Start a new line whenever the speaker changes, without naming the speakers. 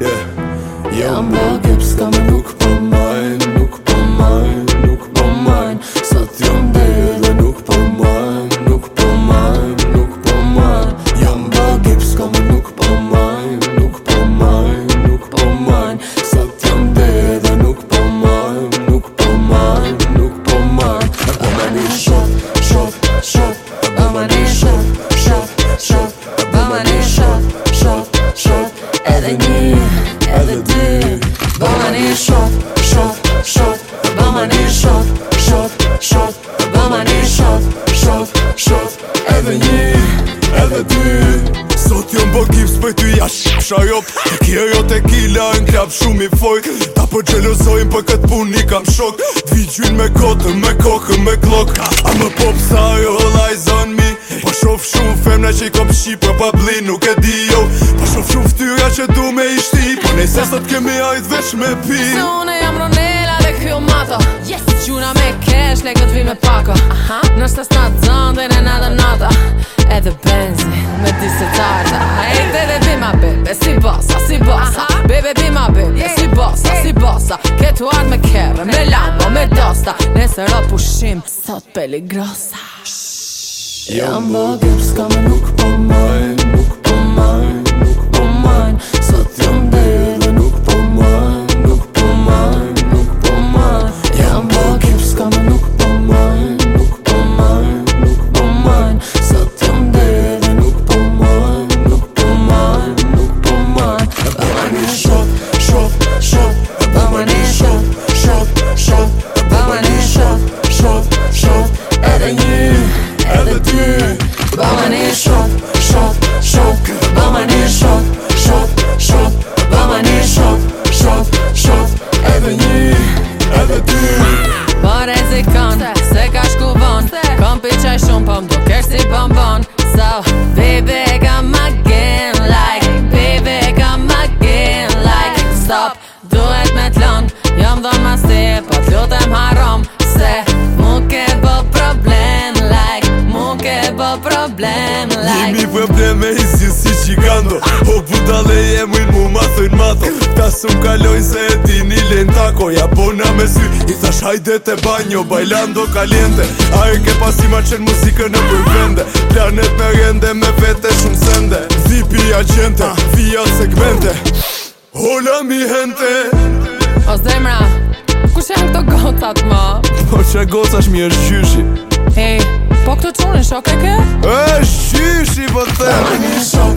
Yeah. Jam bëgjë pëska më
Edhe një, edhe dy Bëma një shot, shot, shot Bëma një shot, shot, shot Bëma një shot,
shot, shot Edhe një, edhe dy Sot jo mbo kips për ty ja shqip shajop Të jo te kila në grab shumë i foj Ta për po gjelozojnë për këtë pun një kam shok Dvi gjynë me kote, me kohë, me klok A më pop sa jo lajzon mi Po shof shumë femna që i kom shqipë po Pa pablinu Nuk e di jo Se sot kemi ajt veç me pi Se jam
Ronella dhe kjo mato yes. Gjuna me kesh, le këtë vi me pako Nështë asë natë zonë dhe në nada nata Edhe benzi me disë tarta Ej, dhe dhe vi ma bebe, si bosa, si bosa Bebe vi ma bebe, si bosa, si bossa Këtu anë me kerë, me lambo, me dosta Nesë ropu shim, sot peligrosa
jo, Jam bëgjëm, s'ka më nuk
dhe ty
Pa rezikon, se ka shku von Kom për qaj shumë, po mdo kesh si bonbon So, baby, come again, like Baby, come again, like Stop, duhet me t'lon Jom dhe ma si, po t'lutem harom Se, mu ke bo problem, like Mu ke bo problem, like
Nimi problem me hisi si qikando Ho budale jemi mu ma thujn mato Ta su kaloj se e ti një po ja bona me sy I thash hajde te banjo, bailando kaliente A e ke pasi ma qenë muzikë në për Planet me rende, me vete shumë sende Zipi gjente, ah. via segmente Hola mi hente
O zemra, ku që janë këto gotat ma?
Po që gotash mi është
gjyshi Ej, po këto qunë në shok e ke? E, shqyshi po të temë një
shok